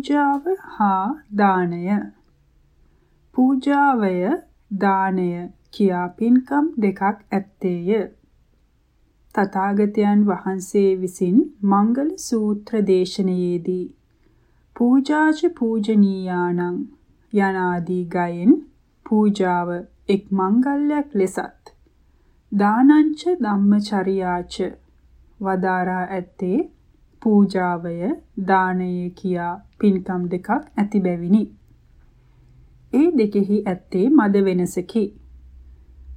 පූජාව හා දානය පූජාවය දානය කියා පින්කම් දෙකක් ඇත්තේය. තථාගතයන් වහන්සේ විසින් මංගල සූත්‍ර දේශනාවේදී පූජාච පූජනීයානං යනාදී ගයෙන් පූජාව එක් මංගල්‍යයක් ලෙසත් දානංච ධම්මචර්යාච වදාරා ඇත්තේ පූජාවය දානය කියා පින්කම් දෙකක් ඇති බැවිනි. ඒ දෙකෙහි ඇත්තේ මද වෙනසකි.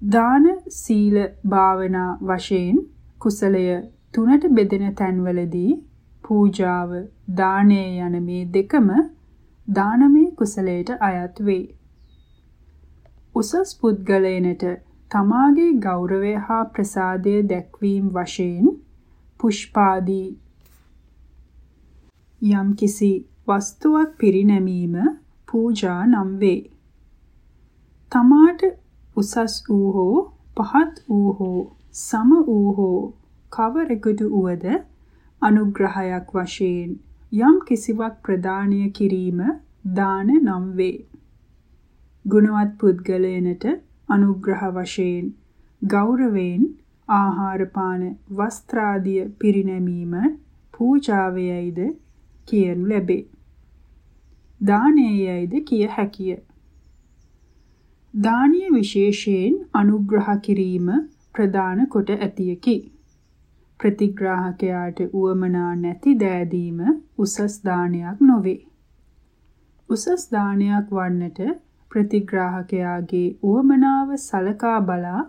දාන සීල භාවනා වශයෙන් කුසලය තුනට බෙදෙන තැන්වලදී පූජාව දානය යන මේ දෙකම දානමය කුසලයට අයත් වේ. උසස් පුද්ගලයනට තමාගේ ගෞරවය හා ප්‍රසාදය දැක්වීම වශයෙන් පුෂ්පාදී යම්කිසි වස්තුවක් පිරිනැමීම පූජා නම් වේ. තමාට උසස් වූ හෝ පහත් වූ හෝ සම වූ හෝ කවරෙකුට උවද අනුග්‍රහයක් වශයෙන් යම් කිසිවක් ප්‍රදානය කිරීම දාන නම් වේ. ගුණවත් පුද්ගලයනට අනුග්‍රහ වශයෙන් ගෞරවයෙන් ආහාර පාන වස්ත්‍රාදිය පිරිනැමීම පූජාවයයිද කියනු ලැබේ. දානයේයයිද කිය හැකිය. දානීය විශේෂයෙන් අනුග්‍රහ කිරීම ප්‍රදාන කොට ඇතියකි. ප්‍රතිග්‍රාහකයාට උවමනා නැති දෑදීම උසස් දානයක් නොවේ. උසස් දානයක් වන්නට ප්‍රතිග්‍රාහකයාගේ උවමනාව සලකා බලා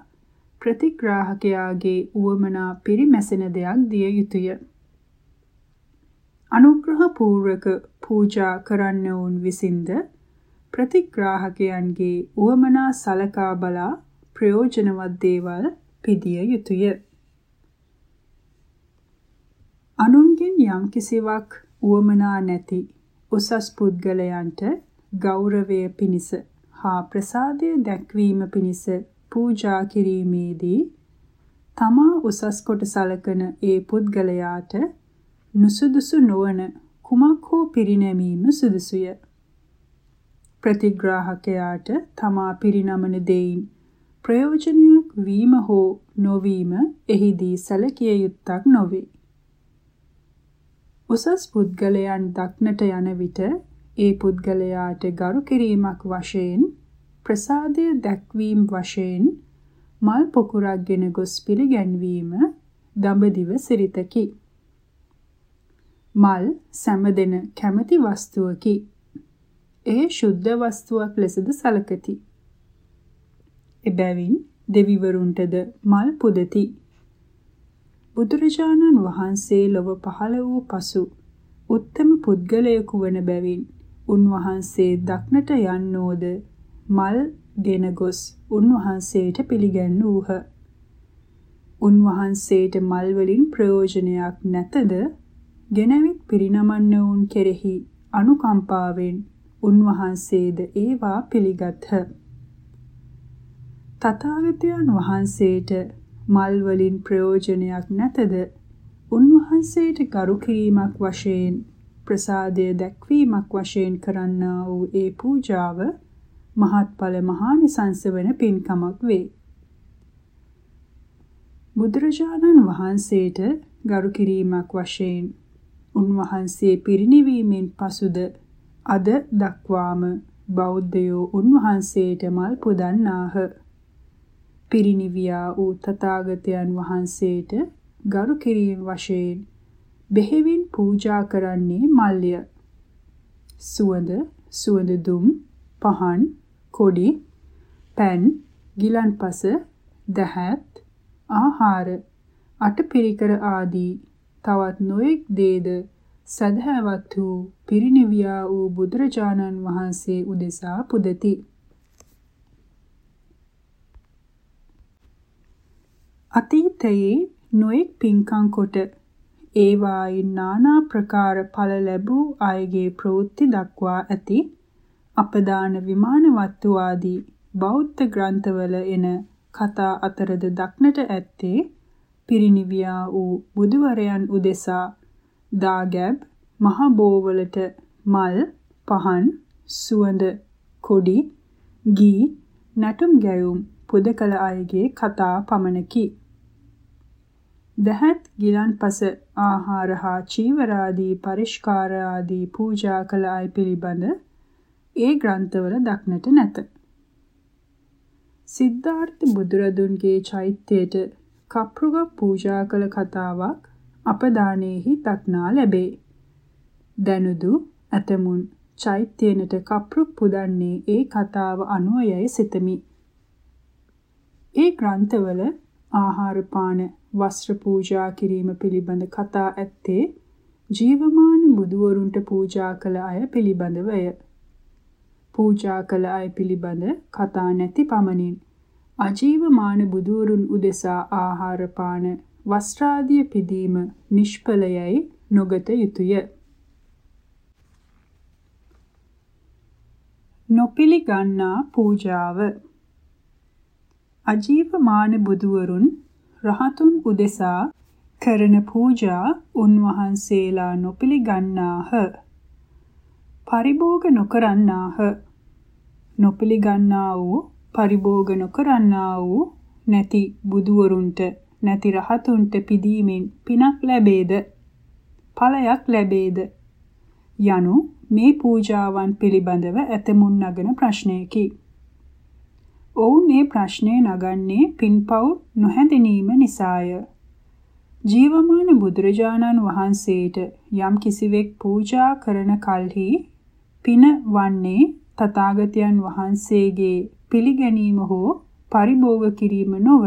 ප්‍රතිග්‍රාහකයාගේ උවමනා පිරිමැසෙන දෙයක් දිය යුතුය. අනුග්‍රහ පූර්වක පූජා කරන්නවුන් විසින්ද ප්‍රතිග්‍රාහකයන්ගේ උවමනා සලකා බලා ප්‍රයෝජනවත් දේවල් පිදිය යුතුය. අනුන්ගෙන් යම් කිසිවක් උවමනා නැති උසස් පුද්ගලයන්ට ගෞරවය පිණිස හා ප්‍රසාදය දැක්වීම පිණිස පූජා කිරීමේදී තමා උසස් කොට සලකන ඒ පුද්ගලයාට නුසුදුසු නොවන කුමක් හෝ පිරිනැමීම සුදුසුය. ප්‍රතිග්‍රාහකයාට තමා පිරිනමන දෙයින් ප්‍රයෝජනයක් වීම හෝ නොවීම එහිදී සැලකිය යුත්තක් නොවේ. උසස් පුද්ගලයන් දක්නට යන විට ඒ පුද්ගලයාට ගරු කිරීමක් වශයෙන් ප්‍රසාදය දැක්වීම වශයෙන් මල් පොකුරක්ගෙන ගොස් පිළිගැන්වීම දඹදිව සිරිතකි. මල් සැමදෙන කැමැති වස්තුවකි. එය ශුද්ධ වස්තුවක් ලෙසද සැලකති. එබැවින් දෙවිවරුන්ටද මල් පුදති. බුදුරජාණන් වහන්සේ ලොව පහළ වූ පසු උත්තම පුද්ගලයෙකු වන බැවින් උන්වහන්සේ දක්නට යන්නෝද මල් ගෙන ගොස් උන්වහන්සේට පිළිගැන්වූහ. උන්වහන්සේට මල් වලින් ප්‍රයෝජනයක් නැතද ගෙනවිත් පිරිනමන්නවුන් කෙරෙහි අනුකම්පාවෙන් උන්වහන්සේද ඒවා පිළිගත්හ. තථාගතයන් වහන්සේට මල් වලින් ප්‍රයෝජනයක් නැතද උන්වහන්සේට ගරු කිරීමක් වශයෙන් ප්‍රසාදය දැක්වීමක් වශයෙන් කරන්නා වූ ඒ පූජාව මහත්ඵල මහානිසංස වන පින්කමක් වේ. බුදුරජාණන් වහන්සේට ගරු කිරීමක් වශයෙන් උන්වහන්සේ පිරිනිවීමෙන් පසුද අද දක්වාම බෞද්ධයෝ උන්වහන්සේට මල් පුදන්නාහ. පිරිනිවියා වූ තථාගතයන් වහන්සේට ගරු කිරීම වශයෙන් බෙහෙවින් පූජා කරන්නේ මල්ය. සුවඳ, සුවඳ දුම්, පහන්, කොඩි, පෑන්, ගිලන්පස, දහත්, ආහාර, අටපිරිකර ආදී තවත් නොයෙක් දේද සදහැවත් වූ පිරිනිවියා වූ බුදුරජාණන් වහන්සේ උදෙසා පුදති. අතීතයේ නොයෙක් පින්කම් කොට ඒවායින් নানা ප්‍රකාර ඵල ලැබූ අයගේ ප්‍රවෘත්ති දක්වා ඇති අපදාන විමානවත්තු ආදී බෞද්ධ ග්‍රන්ථවල එන කතා අතරද දක්නට ඇත්තේ පිරිනිවියා වූ බුදුවරයන් උදෙසා දාගැබ් මහ බෝවලට මල්, පහන්, සුවඳ, කොඩි, ගී, නටුම් ගැයුම් පුදකල අයගේ කතා පමණකි. දහත් ගිලන්පස ආහාර හා චීවරාදී පරිස්කාර ආදී පූජා කළ අය පිළිබඳ ඒ ග්‍රන්ථවල දක්නට නැත. සිද්ධාර්ථ බුදුරදුන්ගේ චෛත්‍යයට කප්රුග පූජා කළ කතාවක් අපදානයේහි දක්නා ලැබේ. දැනුදු ඇතමුන් චෛත්‍යනට කප්රුක් පුදන්නේ ඒ කතාව අනුවයයි සිතමි. ඒ ග්‍රන්ථවල ආහාර පාන වස්ත්‍ර පූජා කිරීම පිළිබඳ කතා ඇත්තේ ජීවමාන බුදුවරුන්ට පූජා කළ අය පිළිබඳවය. පූජා කළ අය පිළිබඳ කතා නැති පමණින් අජීවමාන බුදුවරුන් උදෙසා ආහාර පාන වස්ත්‍රාදිය පිදීම නිෂ්ඵලයයි නොගත යුතුය. නොපිලිගන්නා පූජාව අජීවමාන බුදුවරුන් රහතුන් උදෙසා කරන පූජා උන්වහන්සේලා නොපිළිගන්නාහ. පරිභෝග නොකරන්නාහ. නොපිළිගන්නා වූ පරිභෝග නොකරන්නා වූ නැති බුදුවරුන්ට නැති රහතුන්ට පිදීමෙන් පිනක් ලැබේද? ඵලයක් ලැබේද? යනු මේ පූජාවන් පිළිබඳව ඇතමුන් නගන ප්‍රශ්නයකි. ඔවුන් මේ ප්‍රශ්නය නගන්නේ පින්පව් නොහැඳිනීම නිසාය. ජීවමාන බුදුරජාණන් වහන්සේට යම් කිසිවෙක් පූජා කරන කල්හි පින වන්නේ තථාගතයන් වහන්සේගේ පිළිගැනීම හෝ පරිභෝග කිරීම නොව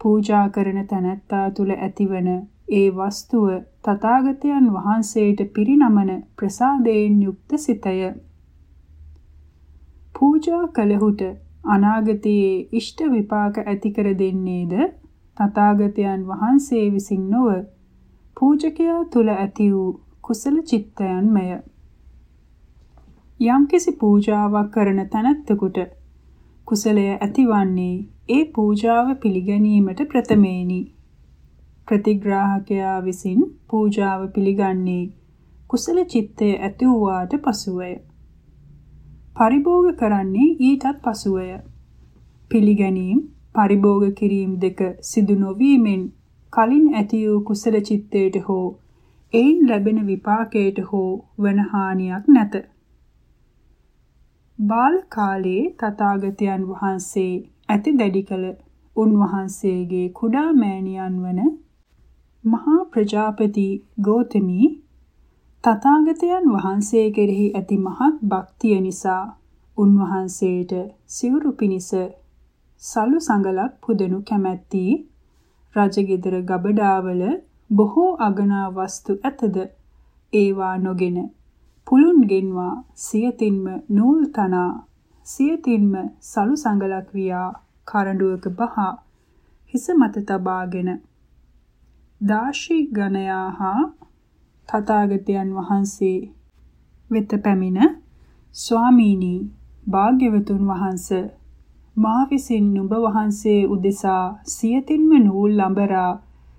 පූජා කරන තැනැත්තා තුල ඇතිවන ඒ වස්තුව තථාගතයන් වහන්සේට පිරිනමන ප්‍රසාදයෙන් යුක්ත සිතය. පූජා කළහුට අනාගතයේ ඉෂ්ට විපාක ඇති කර දෙන්නේද තථාගතයන් වහන්සේ විසින් නොව පූජකයා තුල ඇති වූ කුසල චිත්තයන්මය. යම්කිසි පූජාවක් කරන තැනැත්තෙකුට කුසලය ඇතිවන්නේ ඒ පූජාව පිළිගැනීමට ප්‍රථමේනි. ප්‍රතිග්‍රාහකයා විසින් පූජාව පිළිගන්නේ කුසල චිත්තය ඇති වූාට පසුවය. පරිභෝග කරන්නේ ඊටත් පසුවය. පිළිගැනීම, පරිභෝග කිරීම දෙක සිදු නොවීමෙන් කලින් ඇති වූ කුසල චිත්තයට හෝ එයින් ලැබෙන විපාකයට හෝ වන හානියක් නැත. බාල කාලයේ තථාගතයන් වහන්සේ ඇති දැඩි කළ උන්වහන්සේගේ කුඩා මෑණියන් වන මහා ප්‍රජාපති ගෝතමී තථාගතයන් වහන්සේ කෙරෙහි ඇති මහත් භක්තිය නිසා උන්වහන්සේට සිවුරු පිනිස සලු සංගලක් පුදනු කැමැත්ති රජගෙදර ගබඩාවල බොහෝ අගනා වස්තු ඇතද ඒවා නොගෙන පුළුන් ගෙන්වා සියතින්ම නූල් තනා සියතින්ම සලු සංගලක් වියා කරඬුවක බහා හිස මත තබාගෙන දාශි ගණයා හා තථාගතයන් වහන්සේ වෙත පැමිණ ස්වාමීනි භාග්‍යවතුන් වහන්ස මා විසින් නුඹ වහන්සේ උදෙසා සියතින්ම නූල් ලඹරා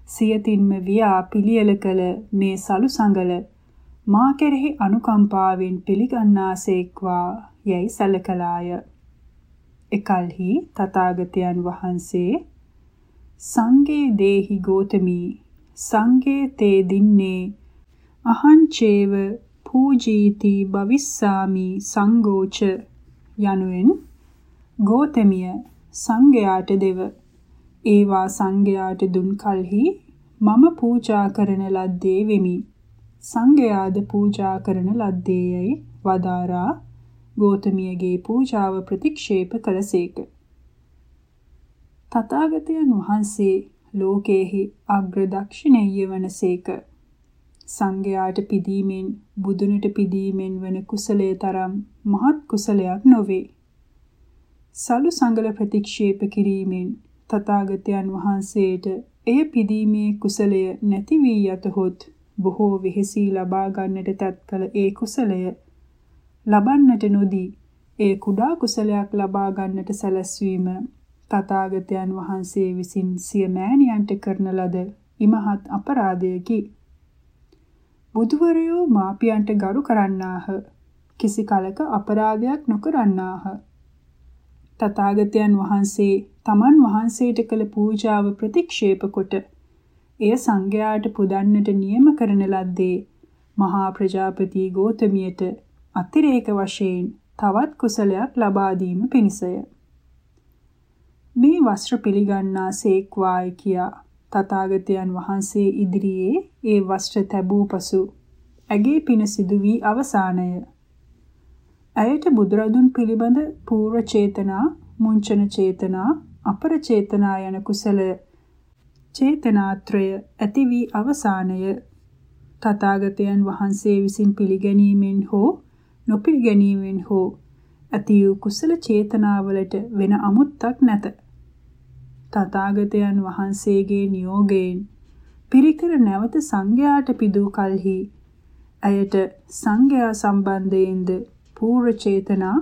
සියතින්ම වියා පිළියෙල කළ මේ සලු සංගල මා කෙරෙහි අනුකම්පාවෙන් පිළිගන්නාසේක්වා යැයි සැලකලාය. එකල්හි තථාගතයන් වහන්සේ සංගේ දේහි ගෝතමී සංගේ තේ දින්නේ අහංචේව පූජීති භවිස්සාමි සංඝෝච යනුවෙන් ගෝතමිය සංඝයාට දෙව ඒවා සංඝයාට දුන් කලෙහි මම පූජා කරන ලද්දේ වෙමි සංඝයාද පූජා කරන ලද්දේයයි. වදාරා ගෝතමියගේ පූජාව ප්‍රතික්ෂේප කළසේක. තථාගතයන් වහන්සේ ලෝකේහි අග්‍ර දක්ෂිණේය වනසේක සංඝයාට පිදීමෙන් බුදුනට පිදීමෙන් වන කුසලයේ තරම් මහත් කුසලයක් නොවේ. සලු සංගල ප්‍රතික්ෂේප කිරීමෙන් තථාගතයන් වහන්සේට එය පිදීමේ කුසලය නැති වී යතහොත් බොහෝ වෙහෙසී ලබා ගන්නට තත් කල ඒ කුසලය ලබන්නට නොදී ඒ කුඩා කුසලයක් ලබා ගන්නට සැලැස්වීම තථාගතයන් වහන්සේ විසින් සිය මෑණියන්ට කරන ලද ඉමහත් අපරාධයකි. බුදුවරයෝ මාපියන්ට ගරු කරන්නාහ. කිසි කලක අපරාධයක් නොකරන්නාහ. තථාගතයන් වහන්සේ තමන් වහන්සේට කළ පූජාව ප්‍රතික්ෂේප කොට එය සංඝයාට පුදන්නට නියම කරන ලද්දේ මහා ප්‍රජාපති ගෝතමියට අතිරේක වශයෙන් තවත් කුසලයක් ලබා දීම පිණිසය. මේ වස්ත්‍ර පිළිගන්නා සේක්වායි කියා තථාගතයන් වහන්සේ ඉදිරියේ ඒ වස්ත්‍ර තැබූ පසු ඇගේ පින සිදු වී අවසානය. ඇයට බුදුරදුන් පිළිබඳ පූර්ව චේතනා, මුංචන චේතනා, අපර චේතනා යන කුසල චේතනාත්‍රය ඇති වී අවසානය තථාගතයන් වහන්සේ විසින් පිළිගැනීමෙන් හෝ නොපිළිගැනීමෙන් හෝ ඇති වූ කුසල චේතනාවලට වෙන අමුත්තක් නැත. තථාගතයන් වහන්සේගේ නියෝගයෙන් පිරිකර නැවත සංඝයාට පිදූ කලෙහි ඇයට සංඝයා සම්බන්ධයෙන්ද පූර්ව චේතනා,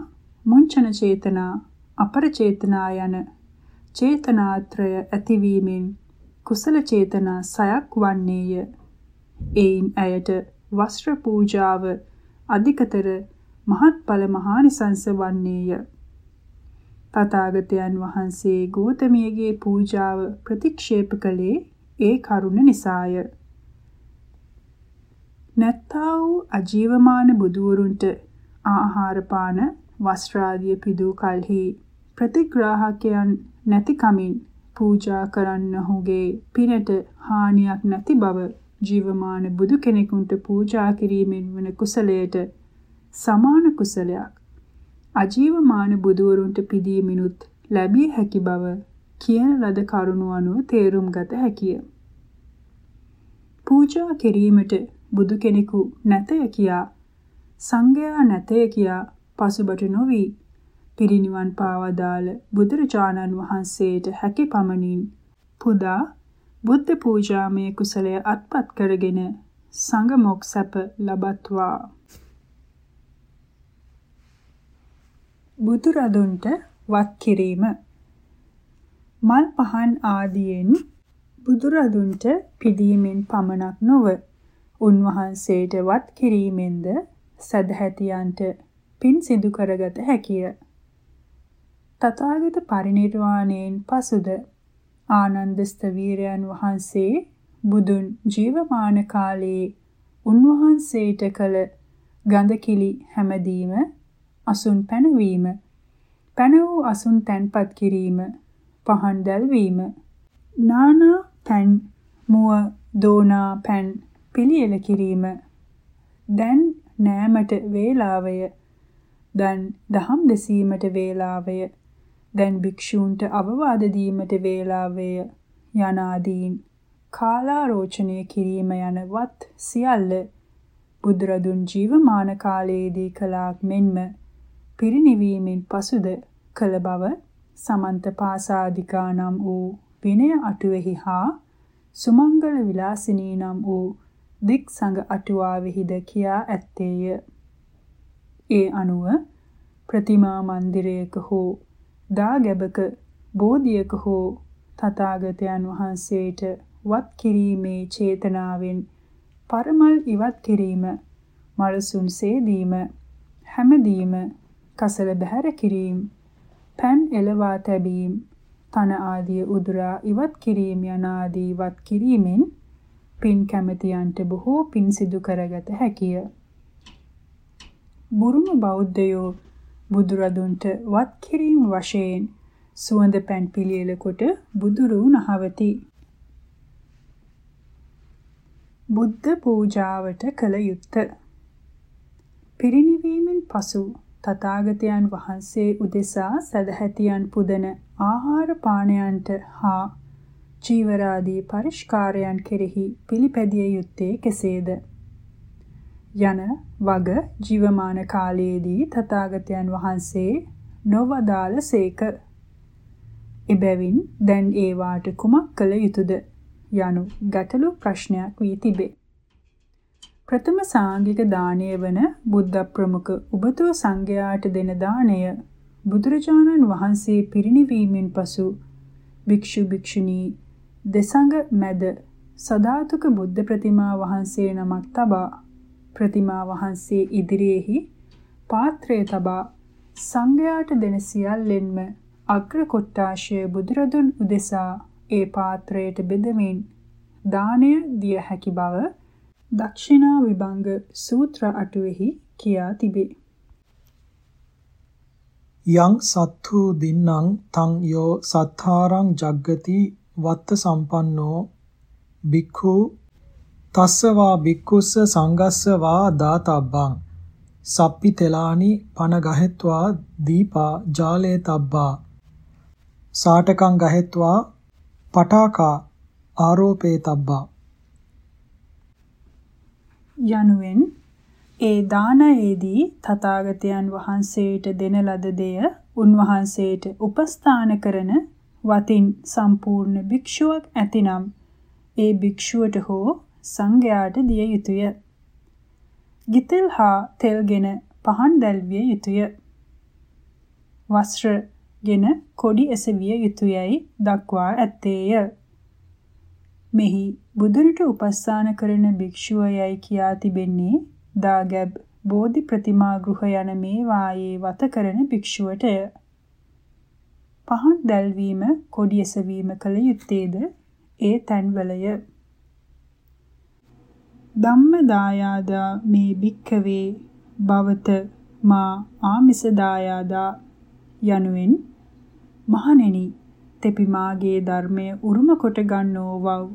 මුංචන චේතනා, අපර චේතනා යන චේතනාත්‍රය ඇතිවීමෙන් කුසල චේතනා සයක් වන්නේය. එයින් ඇයට වස්ත්‍ර පූජාව අධිකතර මහත්ඵල මහානිසංස වන්නේය. තථාගතයන් වහන්සේ ගෝතමියගේ පූජාව ප්‍රතික්ෂේප කළේ ඒ කරුණ නිසාය. නැත්තා වූ අජීවමාන බුදුවරුන්ට ආහාර පාන වස්ත්‍රාදිය පිදූ කලෙහි ප්‍රතිග්‍රාහකයන් නැති කමින් පූජා කරන්නහුගේ පිනට හානියක් නැති බව ජීවමාන බුදු කෙනෙකුට පූජා කිරීමෙන් වන කුසලයට සමාන කුසලයක් අජීවමාන බුදුවරුන්ට පිදීමිනුත් ලැබිය හැකි බව කියන ලද කරුණු අනුව තේරුම් ගත හැකිය. පූජා කිරීමට බුදු කෙනෙකු නැතය කියා සංඝයා නැතය කියා පසුබට නොවි පිරිනිවන් පාවදාල බුදුරජාණන් වහන්සේට හැකි පමණින් පුදා බුද්ධ පූජාමය කුසලය අත්පත් කරගෙන සංඝ මොක් සැප ලබත්වා බුදුරදුන්ට වත් කිරීම මල් පහන් ආදියෙන් බුදුරදුන්ට පිදීමෙන් පමණක් නොව උන්වහන්සේට වත් කිරීමෙන්ද සදහැතියන්ට පින් සිදු කරගත හැකිය. තථාගත පරිනිර්වාණයෙන් පසුද ආනන්ද ස්තවීරයන් වහන්සේ බුදුන් ජීවමාන කාලයේ උන්වහන්සේට කළ ගඳකිලි හැමදීම අසුන් පැනවීම පැන වූ අසුන් තැන්පත් කිරීම පහන් දැල්වීම නානා පැන් මුව දෝනා පැන් පිළියෙල කිරීම දැන් නෑමට වේලාවය දැන් දහම් දෙසීමට වේලාවය දැන් භික්ෂූන්ට අවවාද දීමට වේලාවය යනාදීන් කාලාරෝචනය කිරීම යන වත් සියල්ල බුදුරදුන් ජීවමාන කාලයේදී කළාක් මෙන්ම පිරිනිවීමෙන් පසුද කළ බව සමන්ත පාසාදිකා නම් වූ විනය අටුවෙහි හා සුමංගල විලාසිනී නම් වූ දික් සංඝ අටුවාවෙහිද කියා ඇත්තේය. ඒ අනුව ප්‍රතිමා මන්දිරයක හෝ දා ගැබක බෝධියක හෝ තථාගතයන් වහන්සේට වත් කිරීමේ චේතනාවෙන් පරමල් ඉවත් කිරීම මලසුන් සේදීම හැමදීම කසල බැහැර කිරීම පෑන් එලවා තැබීම තන ආදී උදුරා ඉවත් කිරීම යන ආදී වත් කිරීමෙන් පින් කැමැතියන්ට බොහෝ පින් සිදු කරගත හැකිය. බුරුම බෞද්ධයෝ බුදුරදුන්ට වත් කිරීම වශයෙන් සුවඳ පැන් පිළියෙල කොට බුදුරු නහවති. බුද්ධ පූජාවට කළ යුත්තේ පිරිනිවීමෙන් පසු තථාගතයන් වහන්සේ උදෙසා සදහැතියන් පුදන ආහාර පානයන්ට හා චීවරාදී පරිස්කාරයන් කෙරෙහි පිළිපැදිය යුත්තේ කෙසේද යන වග ජීවමාන කාලයේදී තථාගතයන් වහන්සේ නොවදාළසේක. එබැවින් දැන් ඒවාට කුමක් කළ යුතුද යනු ගැටලු ප්‍රශ්නයක් වී තිබේ. ප්‍රථම සාංගික දාණය වන බුද්ධ ප්‍රමුඛ උබතෝ සංඝයාට දෙන දාණය බුදුරජාණන් වහන්සේ පිරිනිවීමෙන් පසු භික්ෂු භික්ෂුණී දෙසඟ මැද සදාතුක බුද්ධ ප්‍රතිමා වහන්සේ නමක් තබා ප්‍රතිමා වහන්සේ ඉදිරියේහි පාත්‍රය තබා සංඝයාට දෙන සියල්ලෙන්ම අග්‍ර කොට්ටාශය බුදුරදුන් උදෙසා ඒ පාත්‍රයට බෙදමින් දාණය දිය හැකි බව දක්ෂිනා විභංග සූත්‍ර අටුවෙහි කියා තිබේ. යං සත්තු දින්නම් තං යෝ සත්තාරං ජග්ගති වත්ත සම්පන්නෝ බික්ඛු තස්සවා බික්කුස්ස සංගස්ස වා දාතබ්බං සප්පි තෙලානි පන ගහෙත්වා දීපා ජාලේ තබ්බා සාටකං ගහෙත්වා පටාකා ආරෝපේ තබ්බා යනුවෙන් ඒ දානයේදී තථාගතයන් වහන්සේට දෙන ලද දෙය උන්වහන්සේට උපස්ථාන කරන වතින් සම්පූර්ණ භික්ෂුවක් ඇතිනම්. ඒ භික්ෂුවට හෝ සංඝයාට දිය යුතුය. ගිතෙල් හා තෙල්ගෙන පහන් දැල්විය යුතුය. වස්ත්‍රගෙන කොඩි එසවිය යුතුයයි දක්වා ඇත්තේය. මෙහි බුදුරට උපස්ථාන කරන භික්ෂුවයයි කියා තිබෙන්නේ දාගැබ් බෝධි ප්‍රතිමා ගෘහ යන මේ වායේ වත කරන භික්ෂුවටය. පහන් දැල්වීම කොඩි එසවීම කළ යුත්තේද ඒ තැන්වලය. ධම්ම දායාදා මේ භික්ඛවේ භවත මා ආමිස දායාදා යනුවෙන් මහණෙනි තෙපි මාගේ ධර්මය උරුම කොට ගන්නෝ වව්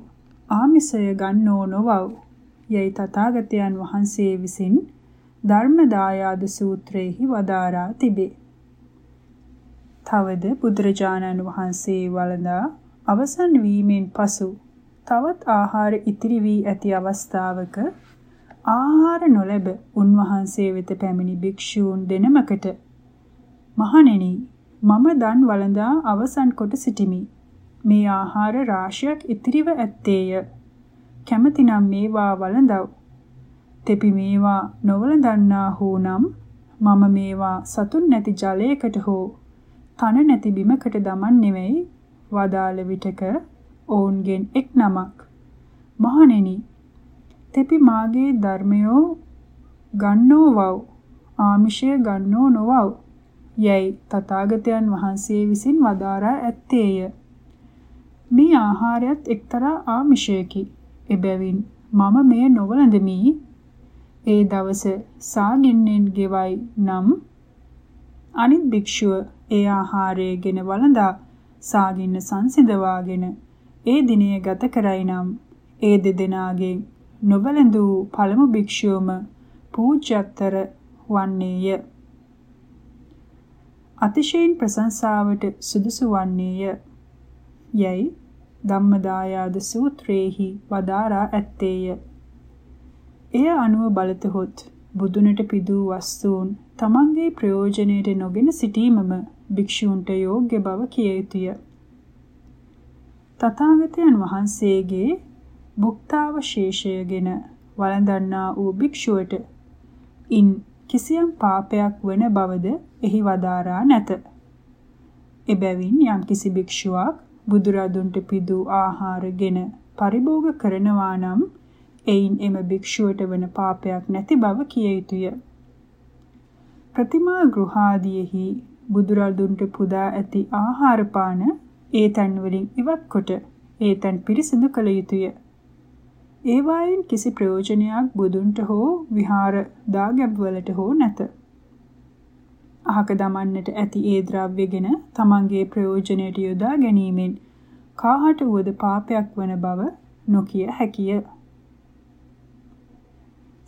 ආමිසය ගන්නෝ නොවව් යයි තථාගතයන් වහන්සේ විසින් ධර්ම දායාද සූත්‍රයේහි වදාරා තිබේ. තවද බුදුරජාණන් වහන්සේ වළඳා අවසන් වීමෙන් පසු තවත් ආහාර ඉතිරි වී ඇති අවස්ථාවක ආහාර නොලැබ උන්වහන්සේ වෙත පැමිණි භික්ෂූන් දෙනමකට මහණෙනි මම දන් වළඳා අවසන් කොට සිටිමි. මේ ආහාර රාශියක් ඉතිරිව ඇත්තේය. කැමතිනම් මේවා වළඳව. තෙපි මේවා නොවළඳන්නා හෝ නම් මම මේවා සතුන් නැති ජලයකට හෝ තන නැති බිමකට දමන් නෙවෙයි වදාළ විටක ඔවුන්ගෙන් එක් නමක්. මහණෙනි තෙපි මාගේ ධර්මයෝ ගන්නෝ වව් ආමිෂය ගන්නෝ නොවව්. යයි තථාගතයන් වහන්සේ විසින් වදාරා ඇත්තේය. මේ ආහාරයත් එක්තරා ආමිෂයකි. එබැවින් මම මෙය නොවලඳමි ඒ දවස සාගින්නෙන් ගෙවයි නම් අනිත් භික්ෂුව ඒ ආහාරයගෙන වළඳා සාගින්න සංසිඳවාගෙන ඒ දිනය ගත කරයි නම් ඒ දෙදෙනාගෙන් නොවලඳූ පළමු භික්ෂුවම පූජ්‍යතර වන්නේය අතිශයින් ප්‍රශංසාවට සුදුසු වන්නේය යයි ධම්මදායාද සූත්‍රයේහි වදාරා ඇත්තේය. එය අනුව බලතහොත් බුදුනට පිදූ වස්තුන් තමන්ගේ ප්‍රයෝජනයට නොගෙන සිටීමම භික්ෂූන්ට යෝග්‍ය බව කිය යුතුය. තථාගතයන් වහන්සේගේ භුක්තාවශේෂයගෙන වළඳන්නා වූ භික්ෂුවට ඉන් කිසියම් පාපයක් වන බවද එහි වදාරා නැත. එබැවින් යම් කිසි භික්ෂුවක් බුදුරදුන්ට පිදූ ආහාරගෙන පරිභෝග කරනවා නම් එයින් එම භික්ෂුවට වන පාපයක් නැති බව කිය යුතුය. ප්‍රතිමා ගෘහාදීෙහි බුදුරදුන්ට පුදා ඇති ආහාර පාන ඒ තන් වලින් ඉවත් කොට ඒ තන් පිරිසිදු කළ යුතුය. ඒ වයින් කිසි ප්‍රයෝජනයක් බුදුන්ට හෝ විහාර දාගැබ්වලට හෝ නැත. අහක දමන්නට ඇති ඒ ද්‍රව්‍යගෙන තමන්ගේ ප්‍රයෝජනයට යොදා ගැනීමෙන් කාහට වුවද පාපයක් වන බව නොකිය හැකිය.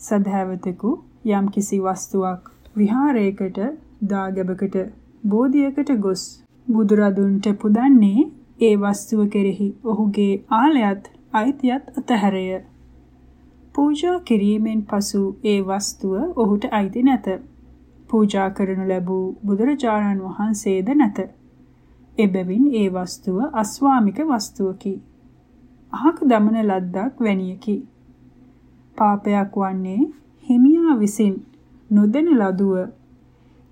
සදහැවතෙකු යම් කිසි වස්තුවක් විහාරයකට දාගැබකට බෝධියකට ගොස් බුදුරදුන්ට පුදන්නේ ඒ වස්තුව කෙරෙහි ඔහුගේ ආලයත් අයිතියත් අතහැරය. පූජා කිරීමෙන් පසු ඒ වස්තුව ඔහුට අයිති නැත. පූජා කරනු ලැබූ බුදුරජාණන් වහන්සේද නැත. එබැවින් ඒ වස්තුව අස්වාමික වස්තුවකි. අහක දමන ලද්දක් වැනියකි. පාපයක් වන්නේ හිමියා විසින් නොදෙන ලදුව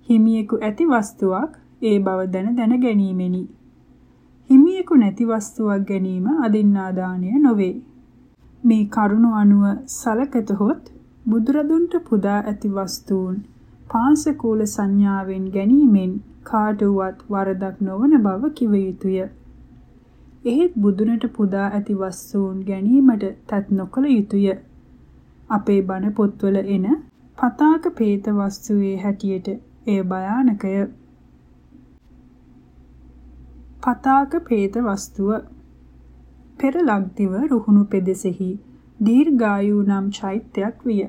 හිමියෙකු ඇති වස්තුවක් ඒ බව දැන දැන ගැනීමෙනි. හිමියෙකු නැති වස්තුවක් ගැනීම අදින්නාදානය නොවේ. මේ කරුණ අනුව සලකතහොත් බුදුරදුන්ට පුදා ඇති වස්තුන් පාංශකූල සංඥාවෙන් ගැනීමෙන් කාටුවත් වරදක් නොවන බව කිව යුතුය. එහෙත් බුදුනට පුදා ඇති වස්තුන් ගැනීමට තත් නොකළ යුතුය. අපේ බණ පොත්වල එන පතාක පේත වස්තුවේ හැටියට එය භයානකය. පතාක පේත වස්තුව පෙර ලක්දිව රුහුණු පෙදෙසෙහි දීර්ඝායු නම් චෛත්‍යයක් විය.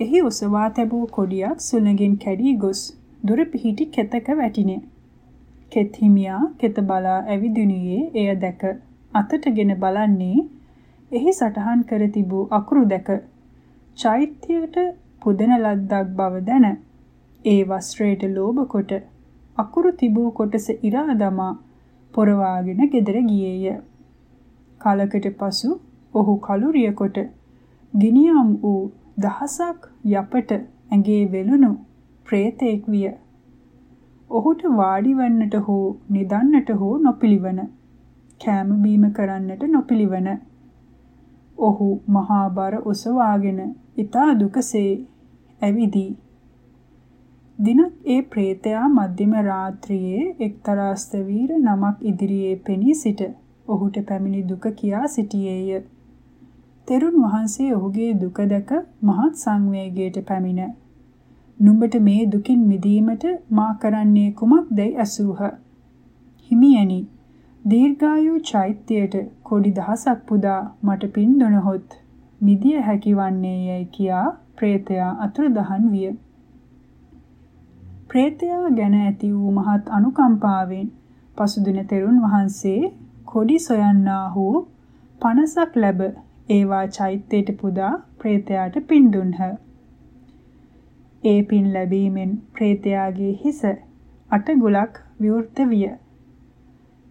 එහි ඔසවා තැබූ කොඩියක් සුළඟින් කැඩී ගොස් දුර පිහිටි කෙතක වැටිනේ. කෙත් හිමියා කෙත බලා ඇවිදිනුයේ එය දැක අතටගෙන බලන්නේ එහි සටහන් කර තිබූ අකුරු දැක චෛත්‍යයට පුදන ලද්දක් බව දැන ඒ වස්ත්‍රයට ලෝභ කොට අකුරු තිබූ කොටස ඉරා දමා පොරවාගෙන ගෙදර ගියේය. කලකට පසු ඔහු කලුරිය කොට ගිනියම් වූ දහසක් යපට ඇඟේ වෙලුණු ප්‍රේතෙක් විය. ඔහුට වාඩි වන්නට හෝ නිදන්නට හෝ නොපිළිවන. කෑම බීම කරන්නට නොපිළිවන. ඔහු මහා බර ඔසවාගෙන ඊතා දුකසේ ඇවිදී. දිනක් ඒ ප්‍රේතයා මධ්‍යම රාත්‍රියේ එක්තරා ස්තවීර නමක් ඉදිරියේ පෙනී සිට ඔහුට පැමිණි දුක කියා සිටියේය. තෙරුන් වහන්සේ ඔහුගේ දුක දැක මහත් සංවේගයට පැමිණ නුඹට මේ දුකින් මිදීමට මා කරන්නේ කුමක්දයි ඇසූහ. හිමියනි දීර්ඝායු චෛත්‍යයට කොඩි දහසක් පුදා මට පින් දුනහොත් මිදිය හැකි වන්නේ යයි කියා ප්‍රේතයා අතුරුදහන් විය. ප්‍රේතයා ගැන ඇති වූ මහත් අනුකම්පාවෙන් පසුදින තෙරුන් වහන්සේ කොඩි සොයන්නාහු 50ක් ලැබ ඒවා චෛත්‍යයට පුදා ප්‍රේතයාට පින් දුන්හ. ඒ පින් ලැබීමෙන් ප්‍රේතයාගේ හිස අටගුලක් විවෘත විය.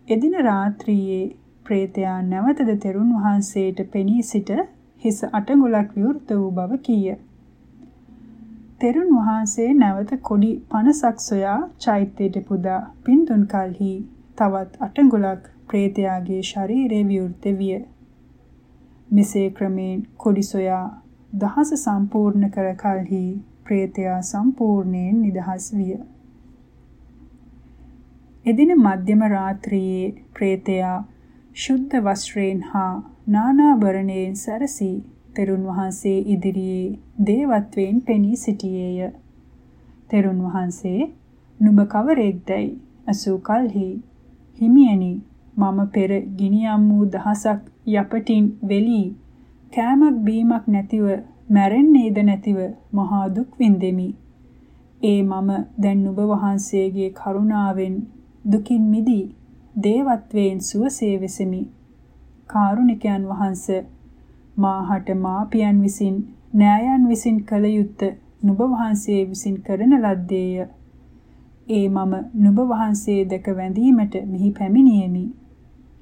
එදින රාත්‍රියේ ප්‍රේතයා නැවතද තෙරුන් වහන්සේට පෙනී සිට හිස අටගුලක් විවෘත වූ බව කීය. තෙරුන් වහන්සේ නැවත කොඩි 50ක් සොයා චෛත්‍යයට පුදා පින් දුන් කලෙහි තවත් අටගුලක් ප්‍රේතයාගේ ශරීරයේ විවෘත විය. මෙසේ ක්‍රමයෙන් කොඩි සොයා දහස සම්පූර්ණ කර කලෙහි ප්‍රේතයා සම්පූර්ණයෙන් නිදහස් විය. එදින මධ්‍යම රාත්‍රියේ ප්‍රේතයා ශුද්ධ වස්ත්‍රයෙන් හා නානාභරණයෙන් සැරසී තෙරුන් වහන්සේ ඉදිරියේ දේවත්වයෙන් පෙනී සිටියේය. තෙරුන් වහන්සේ නුඹ කවරෙක්දයි අසූ කලෙහි හිමියනි මම පෙර ගිනියම් වූ දහසක් යපටින් වෙලී කෑමක් බීමක් නැතිව මැරෙන්නේද නැතිව මහා දුක් විඳෙමි. ඒ මම දැන් නුඹ වහන්සේගේ කරුණාවෙන් දුකින් මිදී දේවත්වයෙන් සුවසේ වෙසෙමි. කාරුණිකයන් වහන්ස මාහට මාපියන් විසින් නෑයන් විසින් කළ යුත්ත නුඹ වහන්සේ විසින් කරන ලද්දේය. ඒ මම නුඹ වහන්සේ දැක වැඳීමට මෙහි පැමිණියෙමි.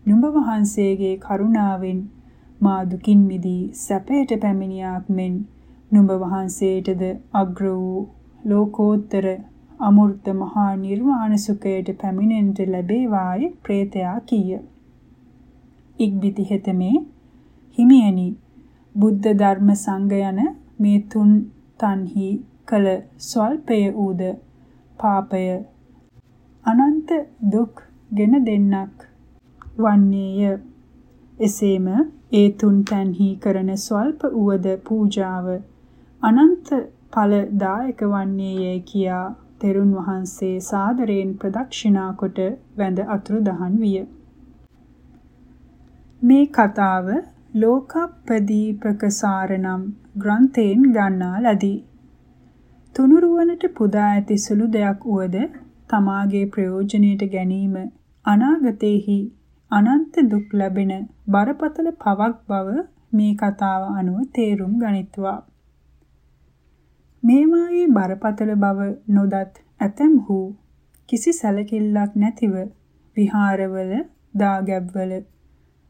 නුඹ වහන්සේගේ කරුණාවෙන් මා දුකින් මිදී සැපයට පැමිණියාක් මෙන් නුඹ වහන්සේටද අග්‍ර වූ ලෝකෝත්තර අමෘත මහා නිර්වාණ සුඛයට පැමිණෙන්නට ලැබේවායි ප්‍රේතයා කීය. ඉක්බිති හෙතමේ හිමියනි බුද්ධ ධර්ම සංඝ යන මේ තුන් තන්හි කල ස්වල්පය ඌද පාපය අනන්ත දුක් ගෙන දෙන්නක් වන්නේය. එසේම ඒ තුන් තන්හි කරන ස්වල්ප උවද පූජාව අනන්ත ඵල දායක වන්නේය කියා තෙරුන් වහන්සේ සාදරයෙන් ප්‍රදක්ෂිනා කොට වැඳ අතුරු දහන් විය. මේ කතාව ලෝකප්පදීපක සාරනම් ග්‍රන්ථයෙන් ගන්නා ලදී. තුනුරුවනට පුදා ඇති සුළු දෙයක් උවද තමාගේ ප්‍රයෝජනයට ගැනීම අනාගතේහි අනන්ත දුක් ලැබෙන බරපතල පවක් බව මේ කතාව අනුව තේරුම් ගනිත්වා. මේවායේ බරපතල බව නොදත් ඇතැම්හු කිසි සැලකිල්ලක් නැතිව විහාරවල දාගැබ්වල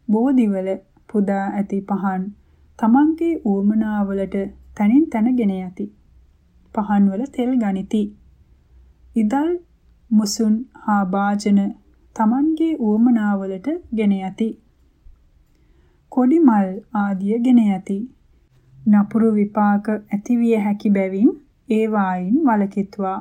බෝධිවල පුදා ඇති පහන් තමන්ගේ ඌමනාවලට තනින් තනගෙන යති. පහන්වල තෙල් ගනිති. ඉදල් මුසුන් හා වාජන Tamanගේ උවමනාවලට ගෙන යති. කොඩි මල් ආදිය ගෙන යති. නපුරු විපාක ඇතිවිය හැකි බැවින් ඒවායින් වළකිත්වා